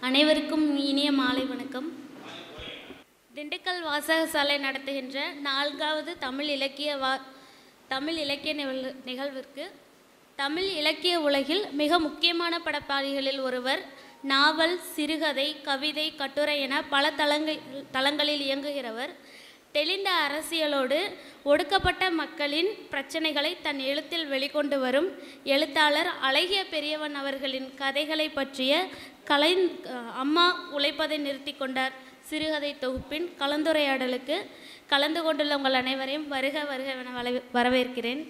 அனைவருக்கும் இனிய மாலை வணக்கம். திண்டுக்கல் வாசகசாலை நடத்துகின்ற நான்காவது தமிழ் இலக்கிய வா தமிழ் இலக்கிய நிகழ் நிகழ்விற்கு தமிழ் இலக்கிய உலகில் மிக முக்கியமான படப்பாளிகளில் ஒருவர் நாவல் சிறுகதை கவிதை கட்டுரை என பல தளங்கள் தளங்களில் இயங்குகிறவர். தெளிந்த அரசியலோடு ஒடுக்கப்பட்ட மக்களின் பிரச்சனைகளை தன் எழுத்தில் வெளிக்கொண்டு வரும் எழுத்தாளர் அழகிய பெரியவன் அவர்களின் கதைகளை பற்றிய கலை அம்மா உழைப்பதை நிறுத்தி கொண்டார். சிறுகதை தொகுப்பின் கலந்துரையாடலுக்கு கலந்து கொண்டுள்ள உங்கள் அனைவரையும் வருக வருக என வரவேற்கிறேன்.